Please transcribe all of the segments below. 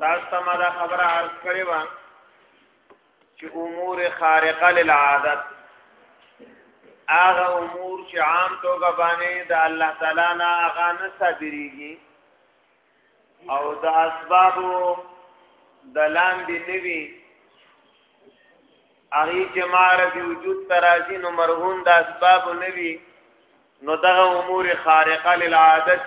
تاسو ته ما دا خبره عرض کړې وه چې امور خارقه للعادت هغه امور چې عام توګه باندې د الله تعالی نه هغه نه صادريږي او د اسبابو د لاندې نوي هغه چې مار دی وجود ترازی نو مرهون د اسباب نوي نو دغه امور خارقه للعادت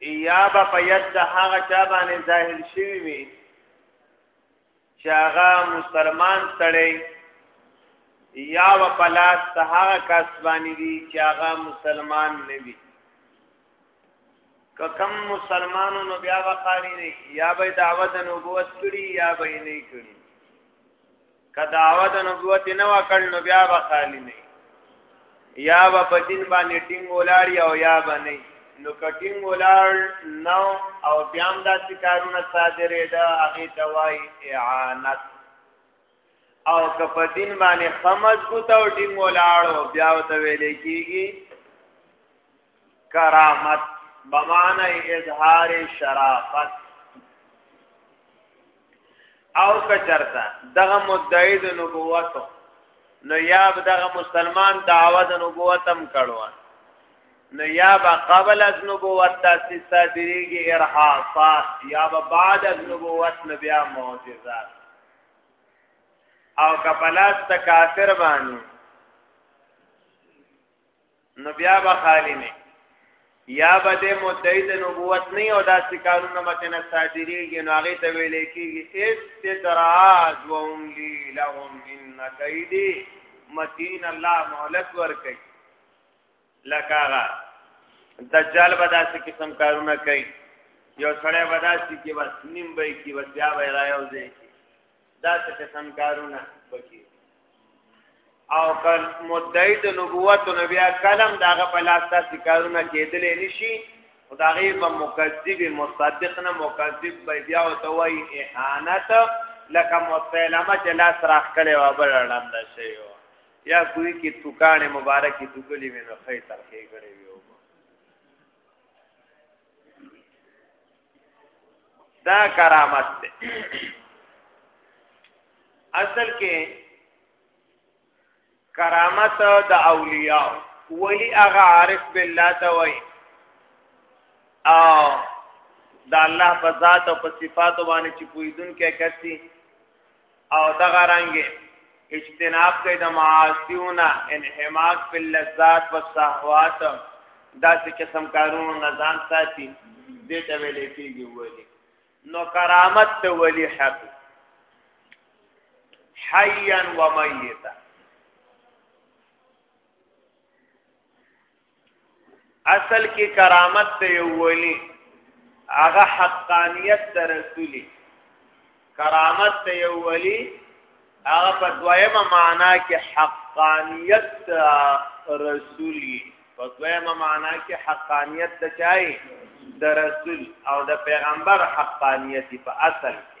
یا با په ید د هغه چا باندې ظاهر شوی وي چې هغه مسلمان سړی یا و پلاس د هغه کس باندې وي چې هغه مسلمان نه وي که کم مسلمانو نو بیا وقاری نه یا به دعوت نبوت کړي یا به نه کړي که دعوه د نبوت نه وکړ نو بیا به خالی نه یا به په دین باندې ټینګ ولاړ او یا به نه نو کټینګ ولاړ نو او بیا هم داسې کارونه صادرې ده هغه دوای اعانت او که په دین باندې خمس کو ته ټینګ ولاړ او بیا ته ویلې کیږي کرامت بمانه اظهار شرافت او کچرتا دغه مدعی د نبوت نو یا دغه مسلمان دعوه د نبوت هم کړو نو یا با قبل از نبوت تاسیس صادریږي ارهاصات یا با بعد از نبوت نبیا معجزات او کپلاس تکاثر باندې نو بیا به خالی نه یا به د مدعی د نبوت نه او داسې کارونه مته نه صادریږي نو هغه ته ویل کېږي استدراج و هم لی لهم ان کیدی متین الله مهلت ورکړي لکه هغه دجال به داسې قسم کارونه کوي یو سړی به داسې کې بس نیم به کې بس بیا به رايو ځي دا څه قسم کارونه بکی او کل مدعی د نبوت او نبی کلم داغه په لاس تاسو کارونه کېدل نشي او داغه په مکذب مصدق نه مکذب به بیا او توي اهانت لکه مسلمه چې لاس راخ کړي و بل اړم ده شي یا کوئی کی توکان مبارکی دوګلی وینو خی ترخی کړي دا کرامت دی اصل کې کرامت د اولیاء ولی هغه عارف بالله ته وای او د الله په ذات او په صفاتو باندې چې پویدون کې کسي او دغه رنګ اجتناب کوي د معاصیونه انحماق په لذات او شهوات داسې قسم کارونو نه ځان ساتي دې ته ویل کېږي ولی نو کرامت ته ولی حق حیا و میتا اصل کې کرامت ته یو ولی هغه حقانیت د رسولي کرامت ته یو ولی هغه په دویمه معنا کې حقانیت رسولي په دویمه معنا کې حقانیت د چای د رسول او د پیغمبر حقانیت په اصل کې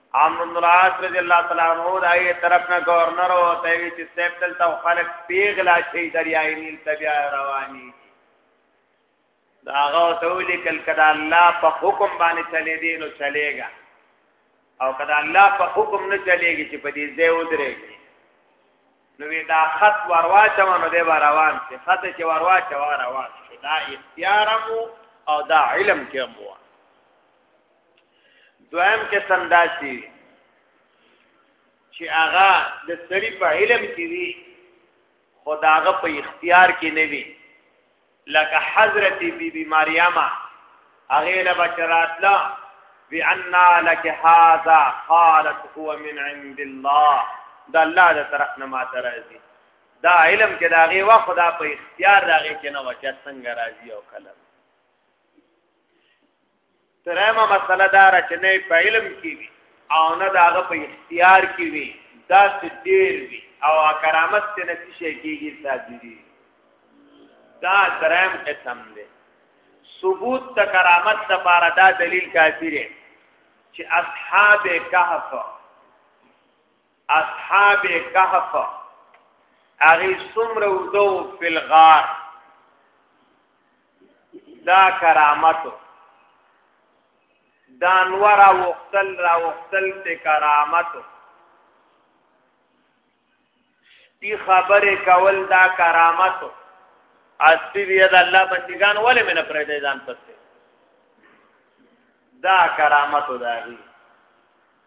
عمرو بن العاص رضی الله تعالی عنہ د ای طرف نه گورنر او ته وی چې سیب دلته خلک پیغلا شي دریای نیل تبیا رواني دا هغه تولی کل کدا الله په حکم باندې چلے دی نو چلےګا او کدا الله په حکم نه چلےږي چې په دې ځای ودرېږي نو دا خط ورواچو نو دی روان شي خط چې ورواچو روان شي دا اختیارم او دا علم کې مو دویم قسم داسي چې هغه د سړي په علم کې وي خو دا هغه په اختیار کې نه وي لکه حضرت بی بی مریم هغه له بشرات لا بأننا لك هذا قالت هو من عند الله دا الله د طرف نه ما ترازي دا علم کې دا غي وا خدا په اختیار دا غي کې نه وچا څنګه راځي او کله درېمه مسله دا را چې نه په علم کې وي او نه د هغه په اختیار کې وي دا څه ډېر وي او کرامت ته نشي شي کېږي صادري دا درېم قسم دی ثبوت د کرامت لپاره دا دلیل کافی دی چې اصحاب کهف اصحاب کهف اغي سمر ودو فی الغار دا کرامت دا انور وختل را وختل ته کرامت تی خبره کول دا کرامت اسی دی دا الله بندگان ولې منه پرې دې ځان پسته دا کرامت داغي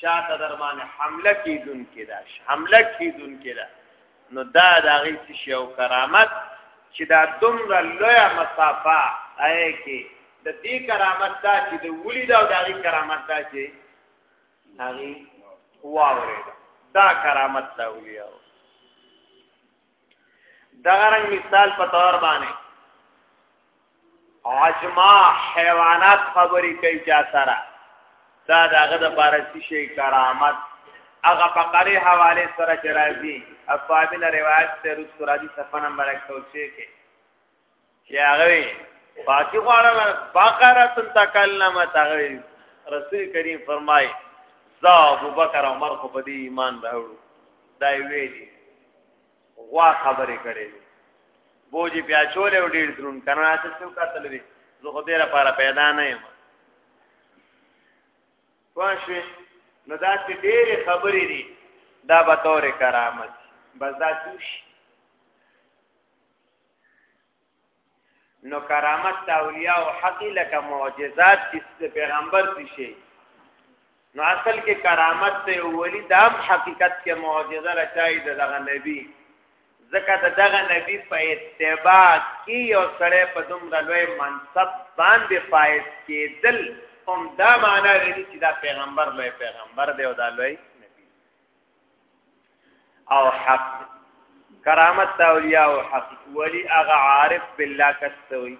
شاته در باندې حمله کیدون کیدا حمله کیدون کیدا نو دا د هغه څه شی او کرامت چې دا دومره لوی مسافه اې کې د دې کرامت دا چې د ولي دا د هغه کرامت دا چې هغه واورې دا کرامت دا ولي او دغه رنګ مثال په تور باندې عجما حیوانات خبرې کوي چا سره دا دغه د بارسی شي کرامت هغه فقره حواله سره چې راځي اصحابین روایت ته رسول راځي صفه نمبر 106 کې چې هغه پاکي غواړم بقره تکلم تغوی رسول کریم فرمای زا ابو بکر عمر خو په دې ایمان راوړو دا ویلي غوا خبرې کړې بوجي بیا چولې او ډیر درون کنه چې څو کتل وی زه خو دې لپاره پیدا نه یم واشه نو دا چې ډېر خبرې دي دا به تور کرامت بس دا څه نو کرامت د اولیاء او حق لکه معجزات چې پیغمبر دي شي نو اصل کې کرامت ته ولی د هم حقیقت کې معجزه راځي دغه نبی ځکه دغه نبی په اتباع کې یو سړی په دومره لوی منصب باندې فائز کېدل هم دا معنا لري چې دا پیغمبر لوی پیغمبر دی او دا لوی او حق کرامت دا اولیاء او حق ولی هغه عارف بالله کستوي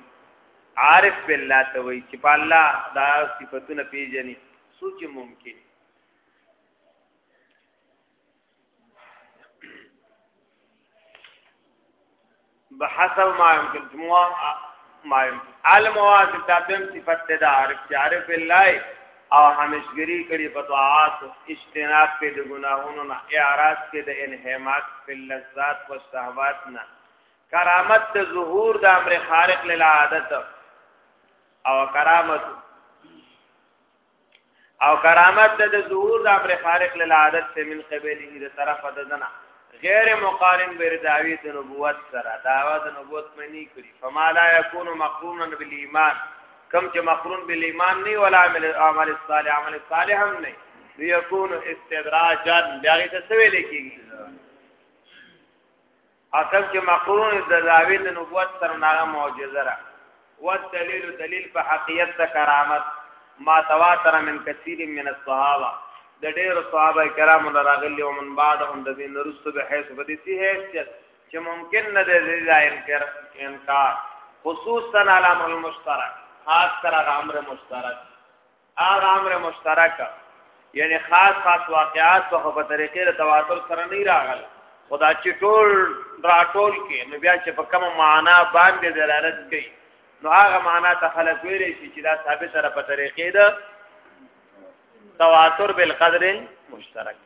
عارف بالله ته وی چې په الله دا صفاتونه پیژني سوچ ممکن بحسب ما يمكن جموع ما يمكن عالم واجب دا دم صفت ده عارف چې عارف الله او همیشګری کړي په طاعات اجتناب کې د ګناهونو نه اعراض کې د انهماک په لذات او شهوات نه کرامت د ظهور د امر خارق للعادت او کرامت او کرامت د ظهور د امر خارق للعادت سے من قبله د طرف د دنا غیر مقارن برداوی د نبوت سره داوا د نبوت منی کړی فما لا یکون مقرونا بالایمان کم چې مقرون بالایمان نه ولا عمل اعمال الصالح عمل صالح هم نه یکون استدراجا بیا ته سویل کیږي اصل کې مقرون د دعوی د نبوت سره ناغه معجزه را و دلیل دلیل په حقیقت د کرامت ما تواتر من کثیر من الصحابه د ډېر صحابه کرامو راغلي او من بعد هم د دین رسو به حیث بدیتی حیثیت چې ممکن نه دی دا انکار انکار خصوصا علامه المشترک خاص کر امر مشترک هغه امر مشترک یعنی خاص خاص واقعات په په طریقې د تواتر سره نه راغل خدا چې ټول راټول کې نو بیا چې په کومه معنا باندې دلالت کوي نو هغه معنا ته خلک ویلې شي چې دا ثابت سره په طریقې ده تواتر بالقدر مشترک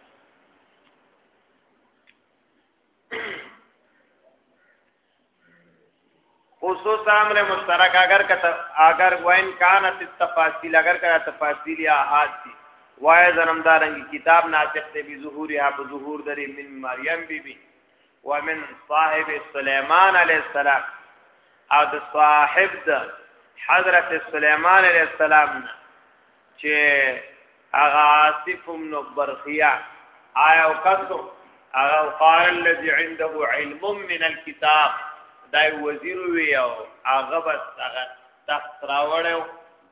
خصوص امر مشترک اگر کت اگر وین کانت التفاصیل اگر کنا تفاصیل یا احاد تی وای زنمدارنگی کتاب ناطق تے بی ظهوری ها بی ظهور دری من مریم بی بی ومن صاحب سلیمان علیہ السلام او د صاحب د حضرت سلیمان علیہ السلام نه چې هغه عاصف بن برخیا آیا وکړو هغه قال الذي عنده علم من الكتاب دا وزیر وی او هغه بس هغه تخت راوړو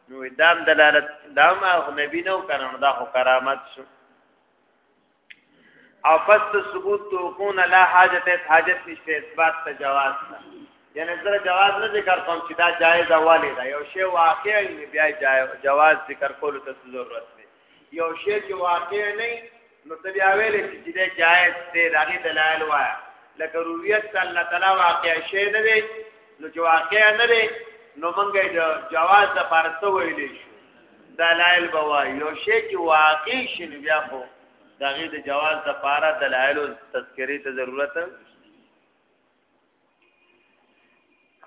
نو دام دلالت دام او نبی نو کړنو دا خو کرامت شو او پس د ثبوت توقون لا حاجت اس حاجت نشته اثبات ته جواز ده یعنی زره جواز نه ذکر کوم چې دا جایز اولی ده یو شی واقع نه بیا جواز ذکر کول ته ضرورت دی یو شی چې واقع نه نو ته بیا ویل چې دا جایز دی دغه دلایل وایا لکه رویت الله تعالی واقع شی نه دی نو چې واقع نه دی نو مونږه جواز د پارسه ویلې شو دلایل به وایي یو شی چې واقع شي نو بیا خو د هغې د جواز دپاره دلایلو تذکرې ته ضرورت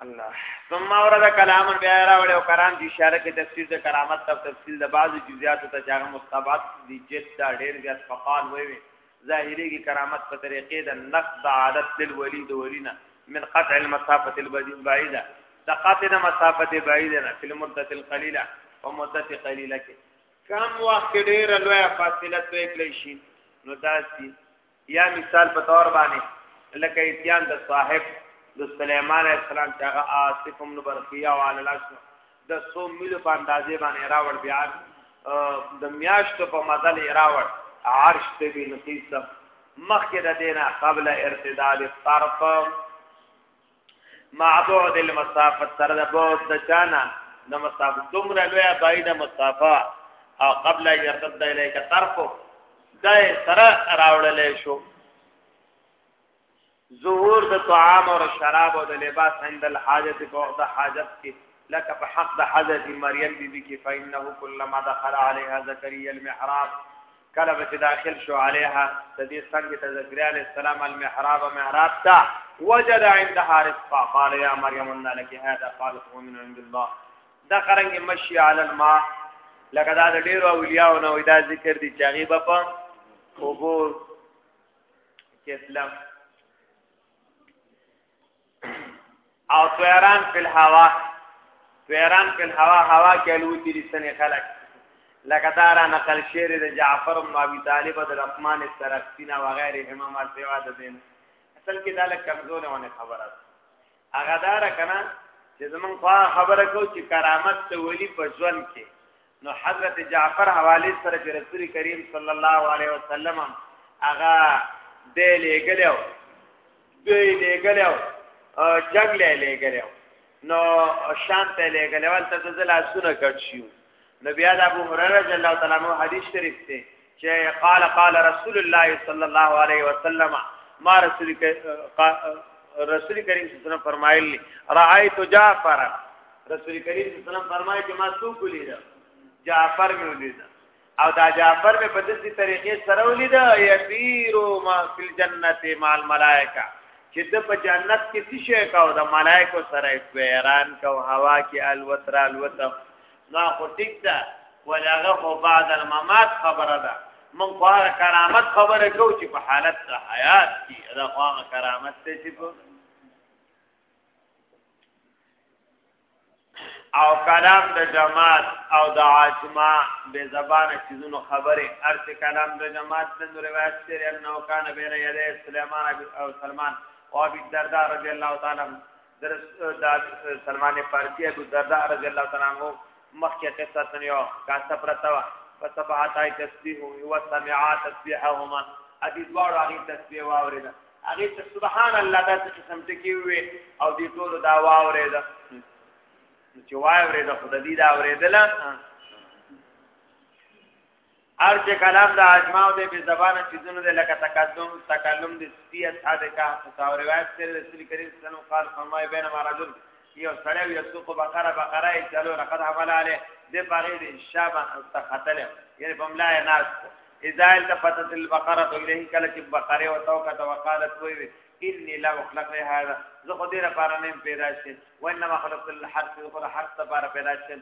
الله ثم اورد کلام بیا راوړ او کرام دي اشاره کې تفسیر د کرامت ته تفصیل د بعض جزئیات ته ځای مستبعد دي جد دا ډېر زیات فقال وي ظاهريږي کرامت په طریقې د نقد عادت للولي د ولینه من قطع المسافه البعيده د قطع مسافه بعيده نه په مدته القليله او مدته قليله کې کم وخت ډیر لوی فاصله طے کړی شي نو داسي یا مثال په تور باندې لکه اتیان د صاحب د سليمان عليه السلام چې هغه آصف بن برخيه او علی الاسم د سو میلو په اندازې باندې راوړ بیا د میاشتو په مزل راوړ عرش ته بن قیس مخکې د دینه قبل ارتداد الطرف مع بعد المسافه سره د بعد د چانا د مسافه دومره لوی بعید مسافه او قبل يرتد الیک طرف دای سره راوړلې شو ظهور د طعام او شراب او د لباس عند الحاجت په وخت د حاجت کې لکه په حق د حضرت مریم بی بی کې فإنه كلما دخل عليها زكريا المحراب کله به داخل شو عليها د دې څنګه ته زکریا علی السلام المحراب محراب تا وجد عندها رزقا قال يا مريم ان لك هذا قالت هو من عند الله دا قرنګ مشي على الماء لکه دا د ډیرو اولیاء او نو دا ذکر دي چې غیبه په اوبو کتلم او طیران فی الهوا طیران فی الهوا هوا کې الوتی دي سنې خلک لکه دا را نقل شعر د جعفر بن ابي طالب د رحمان السرقسینا و غیره امام الفوا د دین اصل کې دا لکه کمزورونه خبره هغه دار کنه چې زمون خوا خبره کو چې کرامت ته ویلي په ژوند کې نو حضرت جعفر حواله سره چې رسول کریم صلی الله علیه وسلم هغه دې لګلو دې لګلو جنگ لګلو نو شام ته لګلو ته د زلا سونه کټ شو نبی ادم ابو هريره رضی الله تعالی عنہ حدیث شریف ته چې قال قال رسول الله صلی الله علیه وسلم ما رسول رسول کریم صلی الله علیه وسلم فرمایلی رایت جعفر رسول کریم صلی الله علیه وسلم فرمایي چې ما څوک ولیدا جعفر مې ولیدا او دا جعفر مې په دې طریقې سره ولیدا یسیرو ما فی الجنت مع الملائکه چې د په جنت کې څه شي کاو د ملائکه سره کویران کو هوا کې الوتر الوتر نا خو ټیک ده ولاغه خو بعد الممات خبره ده من خو کرامت خبره کو چې په حالت د حیات کې دا خو کرامت ته چې په او کلام د جماعت او د عاجما به زبانه چیزونو خبره ارت کلام د جماعت د روایت سره انه کان بین یده سليمان او سلمان او ابي الدرداء رضی الله تعالی در دا سلمان فارسی ابو دردا رضی الله تعالی عنہ مخکې قصه تنیو کاسه پرتاوا فسبحاتای تسبیح هو سمعا تسبیحهما ادي دوړ هغه تسبیح واورید هغه ته سبحان الله دا څه قسم ټکی وي او دې ټول دا واورید چې واورید خدای دې دا اوریدل ار چې کلام د اجماع دی په زبانه چې دونه د لکه تقدم تکلم د سپی اصحاب کا او روایت سره رسول کریم صلی الله علیه وسلم قال فرمای بین ما رجل یو سره یو سوق بقره بقره چلو لقد حمل علی د باغې د شابه استخدل یعنی په ملای ناس اذا التفتت البقره الیه کله چې بقره او توکه توقالت وی انی لا مخلق هذا زه خو دې لپاره نه پیدا شم وانما خلقت الحرث خو حرث لپاره پیدا شم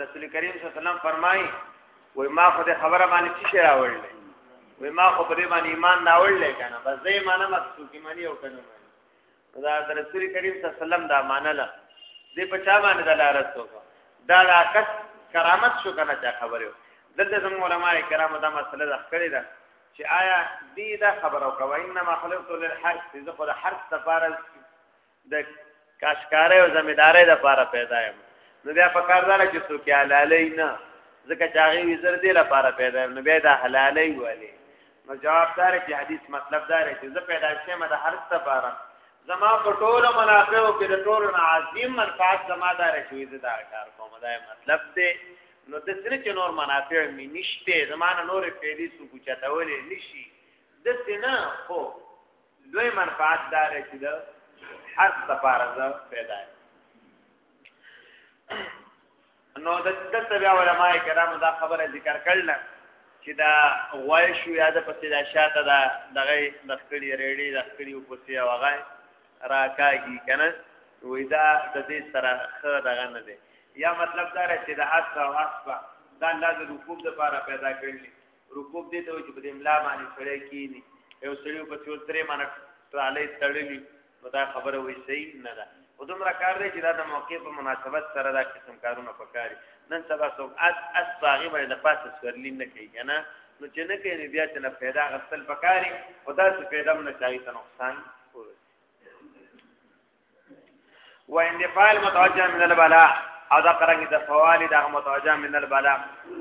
رسول کریم صلی الله علیه وسلم فرمایي وای ما خو د خبره باندې چې راوړل وای ما خو په دې باندې ایمان راوړل کنه بس دې معنی مخصوص کی معنی او کنه دا د رسول کریم صلی الله علیه وسلم دا مانله دې په چا باندې دلالت وکړه دا راکس کرامت شو کنه چا خبره دلته زموږ علما کرام دا مسله د خړې ده چې آیا دې دا خبره وکړه انما خلقت للحرث زه خو د حرث لپاره د کاشکارې او زمیدارې د لپاره پیدا یم نو بیا په کار دار چې څوک حلالې نه ځکه چې هغه وزر دې لپاره پیدا یم نو بیا د حلالې والی نو جواب دار چې حدیث مطلب دار چې زه پیدا شوم د هر څه لپاره زما په ټولو منافعو کې د ټولو عظیم منفعت زما دار شوې زه دا کار کوم دا مطلب دی نو د سره چې نور منافع مې نشته زمانه نور پیدې سو کوچتاولې نشي د سینا خو دوی منفعت دا دی چې د حرف لپاره زه پیدا یم نو د دلته بیا علماء کرامو دا خبره ذکر کړل چې دا غوای شو یا د پسې دا شاته دا دغه د خړی ریډي د خړی په پسې هغه راکاږي کنه وې دا د دې سره خه دغه نه دی یا مطلب دا چې د حس او حسبه دا الله د رکوب لپاره پیدا کړل رکوب دې ته چې په دې املا باندې سړی کینی یو سړی په څو درې معنی ټرالې تړلی نو دا خبره وې صحیح نه ده او دومره کار دی چې دا د موقع په مناسبت سره دا قسم کارونه پکاري نن سبا څوک اس اس باغی باندې د پاسه سورلین نه کوي کنه نو چې نه کوي بیا چې نه پیدا غسل پکاري او دا چې پیدا نه چاهي ته نقصان و اندفاع المتوجه من البلاء او دا قرانګي د فوالي د متوجه من البلاء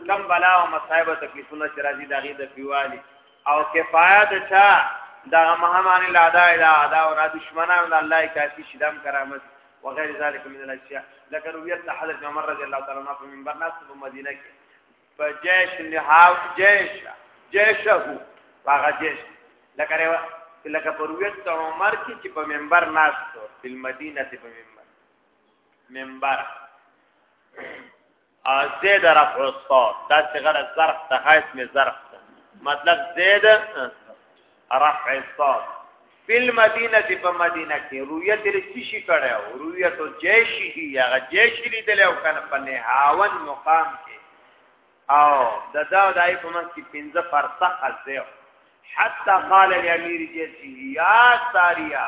کم بلا او مصايب تکلیفونه چې راځي د غي د فوالي او کفایت چا دا مهمان لا ادا الا ادا او را دشمنان الله کافي شدم کرامت وغیر ذلك من الاشیاء لکه رویت حضرت عمر رضی الله تعالی عنہ په منبر ناس په مدینه کې په جيش نهاو جيش جيشه هغه جيش لکه لکه پر ویت عمر کې چې په منبر ناشته په مدینه کې په منبر منبر زید رفع الصوت دا څنګه ظرف ته حیث می ظرف مطلب زید رفع الصوت فل مدینه دی په مدینه کې رویت لري څه شي کړه او رویت او جیشی هی هغه جیشی لیدل او کنه په نه هاون مقام کې او د دا دای په من کې پنځه فرصه ازه حتا قال الامیر جیشی یا ساریا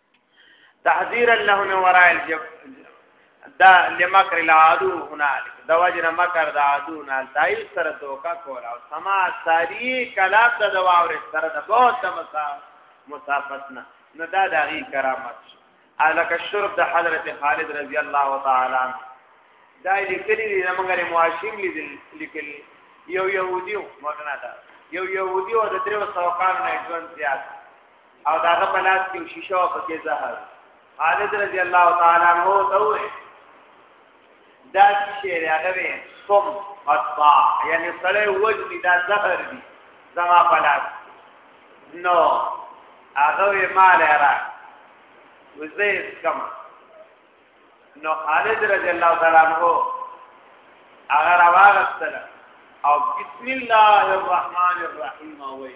تحذيرا له من وراء الجب دا لمکر العدو هنالك دا وجر مکر د عدو نه دای سره دوکا کول او سما ساری کلام د دواور سره د بہت مسافت نه نه دا د غی کرامت الک الشرب د حضرت خالد رضی الله تعالی عنہ دا لیکلی دی موږ مواشیم لیدل لیکلی یو یهودیو مولانا دا یو یهودیو د دریو سوکان نه ژوند زیات او داغه پلاس کې شیشه او پکې زهر خالد رضی الله تعالی عنہ ته وې دا شعر هغه وې سم قطبا یعنی سړی وجنی دا زهر دی زما پلاس نو هغه وې مال را وزې کم نو خالد رضی الله تعالی عنہ هغه راوغستله او بسم الله الرحمن الرحیم وې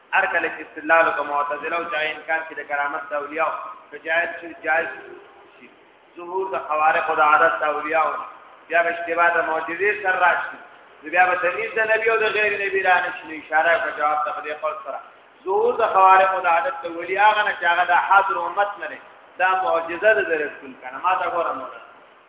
هر کله چې استدلال او معتزله او جای انکار کې د کرامت د اولیاء په جایز شي جایز شي ظهور د خوارق او د عادت د اولیاء بیا به اشتباه د معجزې سره راشي بیا به تمیز د نبی او د غیر نبی را نشي اشاره په جواب د خدای خپل سره ظهور د خوارق او د عادت د اولیاء غنه چې هغه د حاضر امت نه ده دا معجزه د رسول کنه ما تا ګورم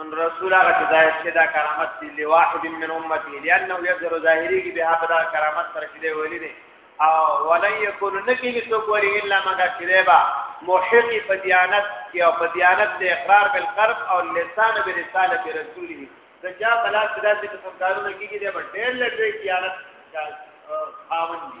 ان رسول هغه چې ظاهر شي دا کرامت دی لواحد من امتي لانه يظهر ظاهري کې به دا کرامت سره کې دی ویلي دي او ولن يكون نکي څوک وری الا مگر چې دی با محق په دیانت کې او په دیانت د اقرار بالقرب او لسان برساله رسوله د چا بلا صدا چې څنګهونه کېږي دی ډېر لږ دیانت خاوند دي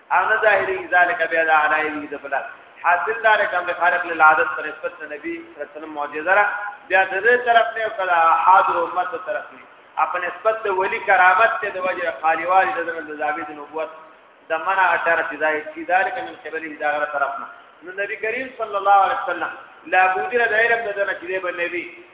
او نه ظاهري ذالک بیا د علی د بلد حاصل دار کوم د خارق للعادت پر نسبت نبی صلی الله علیه وسلم معجزه را بیا د دې طرف نه کړه حاضر امت طرف نه په نسبت د ولی کرامت ته د وجه خالیوال د زمن د زابید نبوت د منع اثر فدای کی ذالک من قبل اداره طرف نه نو نبی کریم صلی الله علیه وسلم لا بودره د علم د دنه چې به نبی